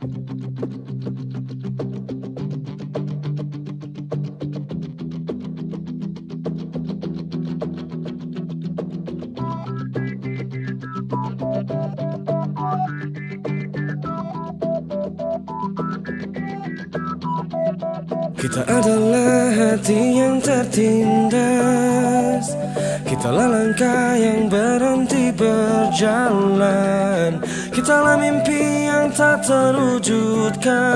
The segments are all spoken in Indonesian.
Kita adalah hati yang tertindas Kitalah langkah yang berhenti berjalan. Kitalah mimpi yang tak terwujudkan.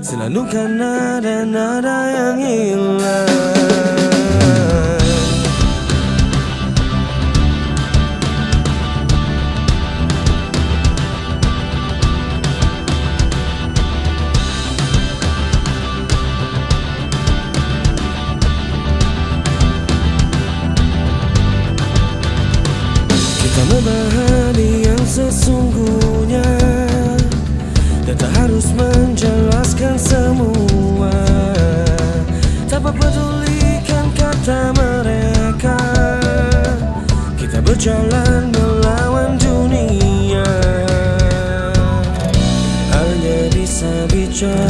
Selandukan nada-nada yang hilang memahami yang sesungguhnya Dan tak harus menjelaskan semua. Tak pedulikan kata mereka. Kita berjalan melawan dunia. Hanya bisa bicara